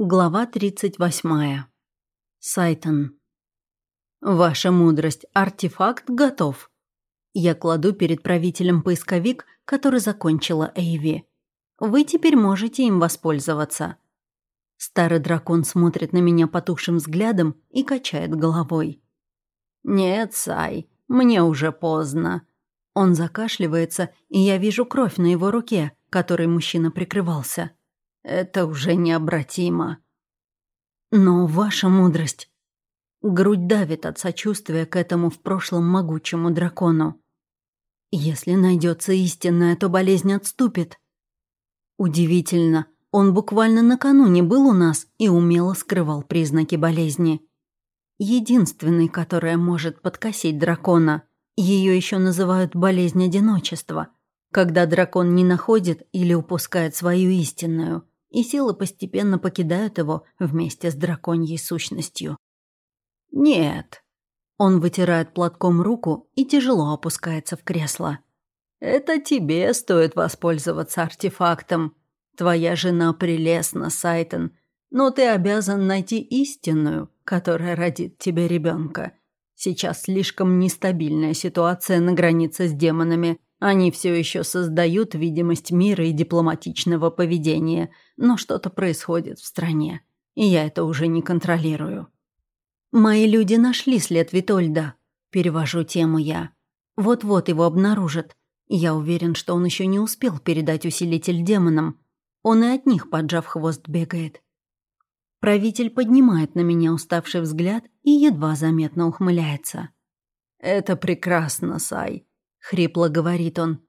Глава 38. Сайтон. Ваша мудрость, артефакт готов. Я кладу перед правителем поисковик, который закончила Эйви. Вы теперь можете им воспользоваться. Старый дракон смотрит на меня потухшим взглядом и качает головой. «Нет, Сай, мне уже поздно». Он закашливается, и я вижу кровь на его руке, которой мужчина прикрывался. Это уже необратимо. Но ваша мудрость... Грудь давит от сочувствия к этому в прошлом могучему дракону. Если найдется истинная, то болезнь отступит. Удивительно, он буквально накануне был у нас и умело скрывал признаки болезни. Единственный, которая может подкосить дракона. Ее еще называют болезнь одиночества, когда дракон не находит или упускает свою истинную и силы постепенно покидают его вместе с драконьей сущностью. «Нет». Он вытирает платком руку и тяжело опускается в кресло. «Это тебе стоит воспользоваться артефактом. Твоя жена прелестна, Сайтон, но ты обязан найти истинную, которая родит тебе ребенка. Сейчас слишком нестабильная ситуация на границе с демонами, они все еще создают видимость мира и дипломатичного поведения, но что-то происходит в стране, и я это уже не контролирую. «Мои люди нашли след Витольда», — перевожу тему я. «Вот-вот его обнаружат. Я уверен, что он еще не успел передать усилитель демонам. Он и от них, поджав хвост, бегает». Правитель поднимает на меня уставший взгляд и едва заметно ухмыляется. «Это прекрасно, Сай. — хрипло говорит он.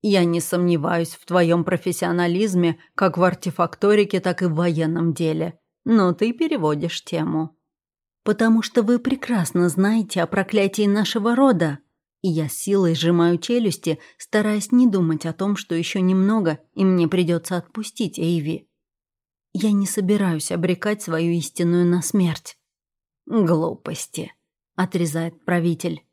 «Я не сомневаюсь в твоем профессионализме как в артефакторике, так и в военном деле. Но ты переводишь тему». «Потому что вы прекрасно знаете о проклятии нашего рода», и я силой сжимаю челюсти, стараясь не думать о том, что еще немного, и мне придется отпустить Эйви. Я не собираюсь обрекать свою истинную на смерть. «Глупости», — отрезает правитель.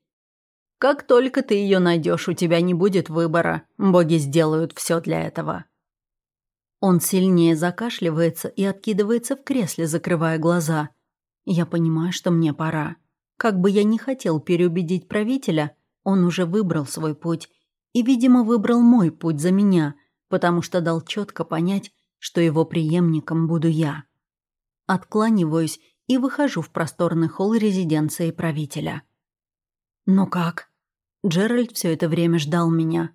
Как только ты ее найдешь, у тебя не будет выбора. Боги сделают все для этого. Он сильнее закашливается и откидывается в кресле, закрывая глаза. Я понимаю, что мне пора. Как бы я ни хотел переубедить правителя, он уже выбрал свой путь. И, видимо, выбрал мой путь за меня, потому что дал четко понять, что его преемником буду я. Откланиваюсь и выхожу в просторный холл резиденции правителя. «Ну как?» Джеральд все это время ждал меня.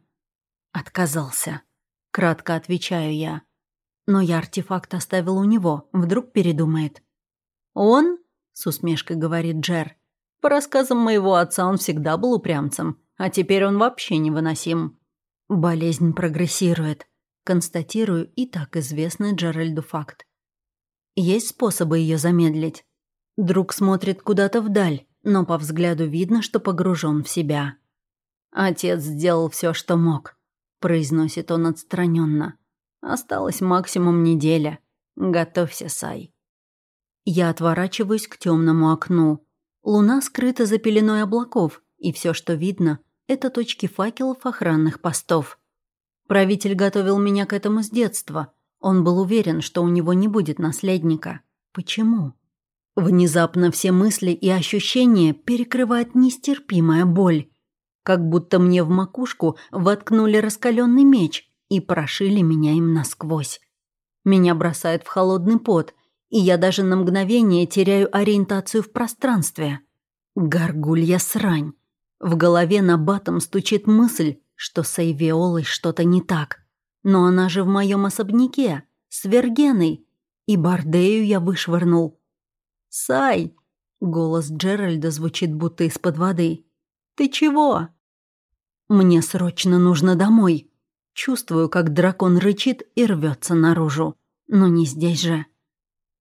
Отказался. Кратко отвечаю я. Но я артефакт оставил у него, вдруг передумает. «Он?» — с усмешкой говорит Джер. «По рассказам моего отца он всегда был упрямцем, а теперь он вообще невыносим». Болезнь прогрессирует. Констатирую и так известный Джеральду факт. Есть способы ее замедлить. Друг смотрит куда-то вдаль, но по взгляду видно, что погружен в себя. «Отец сделал все, что мог», — произносит он отстраненно. «Осталась максимум неделя. Готовься, Сай». Я отворачиваюсь к темному окну. Луна скрыта за пеленой облаков, и все, что видно, это точки факелов охранных постов. Правитель готовил меня к этому с детства. Он был уверен, что у него не будет наследника. Почему? Внезапно все мысли и ощущения перекрывает нестерпимая боль, как будто мне в макушку воткнули раскаленный меч и прошили меня им насквозь. Меня бросает в холодный пот, и я даже на мгновение теряю ориентацию в пространстве. Горгулья срань. В голове на батом стучит мысль, что с Эйвиолой что-то не так. Но она же в моем особняке, с Вергеной, и Бардею я вышвырнул. «Сай!» — голос Джеральда звучит будто из-под воды. «Ты чего?» «Мне срочно нужно домой». Чувствую, как дракон рычит и рвется наружу. Но не здесь же.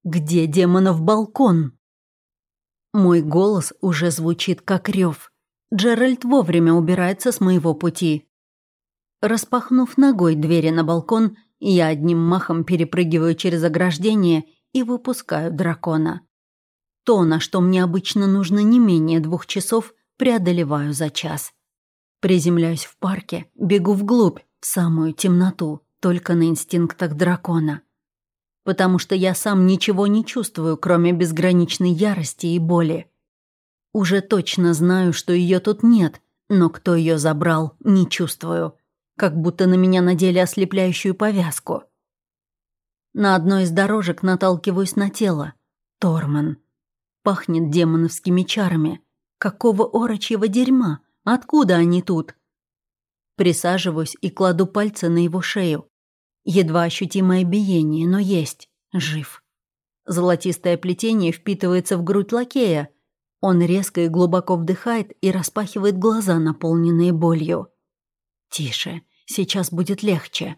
«Где демонов балкон?» Мой голос уже звучит как рев. Джеральд вовремя убирается с моего пути. Распахнув ногой двери на балкон, я одним махом перепрыгиваю через ограждение и выпускаю дракона. То, на что мне обычно нужно не менее двух часов, преодолеваю за час. Приземляюсь в парке, бегу вглубь, в самую темноту, только на инстинктах дракона. потому что я сам ничего не чувствую, кроме безграничной ярости и боли. Уже точно знаю, что ее тут нет, но кто ее забрал, не чувствую. Как будто на меня надели ослепляющую повязку. На одной из дорожек наталкиваюсь на тело. Торман. Пахнет демоновскими чарами. Какого орочьего дерьма? Откуда они тут? Присаживаюсь и кладу пальцы на его шею. Едва ощутимое биение, но есть. Жив. Золотистое плетение впитывается в грудь лакея. Он резко и глубоко вдыхает и распахивает глаза, наполненные болью. «Тише, сейчас будет легче».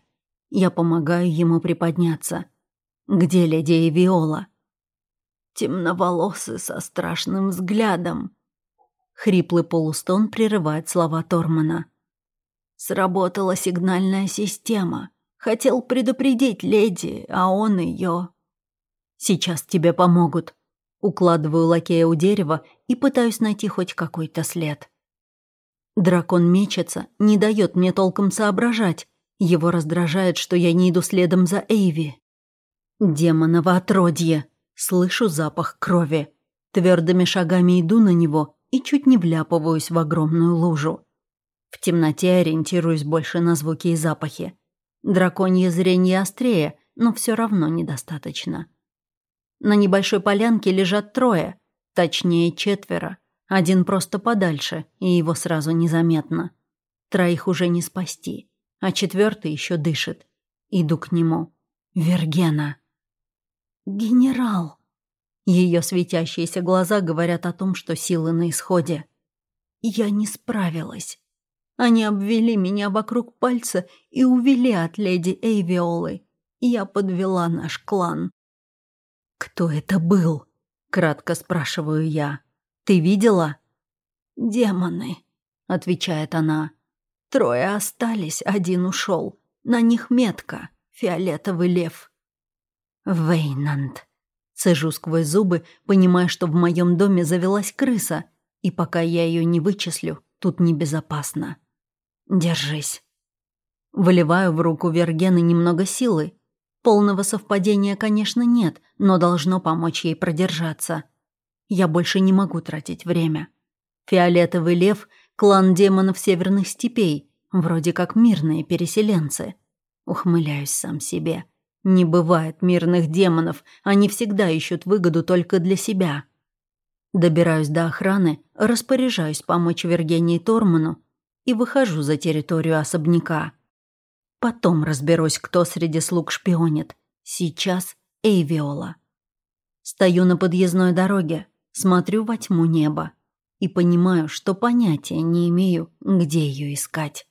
Я помогаю ему приподняться. «Где леди Виола?» «Темноволосый со страшным взглядом». Хриплый полустон прерывает слова Тормана. «Сработала сигнальная система. Хотел предупредить леди, а он ее. «Сейчас тебе помогут». Укладываю лакея у дерева и пытаюсь найти хоть какой-то след. Дракон мечется, не дает мне толком соображать. Его раздражает, что я не иду следом за Эйви. Демоново отродье. Слышу запах крови. Твердыми шагами иду на него и чуть не вляпываюсь в огромную лужу. В темноте ориентируюсь больше на звуки и запахи. Драконье зрение острее, но все равно недостаточно. На небольшой полянке лежат трое, точнее четверо. Один просто подальше, и его сразу незаметно. Троих уже не спасти, а четвертый еще дышит. Иду к нему. Вергена. «Генерал!» Ее светящиеся глаза говорят о том, что силы на исходе. «Я не справилась. Они обвели меня вокруг пальца и увели от леди Эйвиолы. Я подвела наш клан. «Кто это был?» — кратко спрашиваю я. «Ты видела?» «Демоны», — отвечает она. «Трое остались, один ушел. На них метка, фиолетовый лев». «Вейнанд», — цежу сквозь зубы, понимая, что в моем доме завелась крыса, и пока я ее не вычислю, тут небезопасно. Держись. Выливаю в руку Вергены немного силы. Полного совпадения, конечно, нет, но должно помочь ей продержаться. Я больше не могу тратить время. Фиолетовый лев — клан демонов северных степей, вроде как мирные переселенцы. Ухмыляюсь сам себе. Не бывает мирных демонов, они всегда ищут выгоду только для себя. Добираюсь до охраны, распоряжаюсь помочь Вергении Торману и выхожу за территорию особняка. Потом разберусь, кто среди слуг шпионит. Сейчас Эйвиола. Стою на подъездной дороге, смотрю во тьму неба и понимаю, что понятия не имею, где ее искать.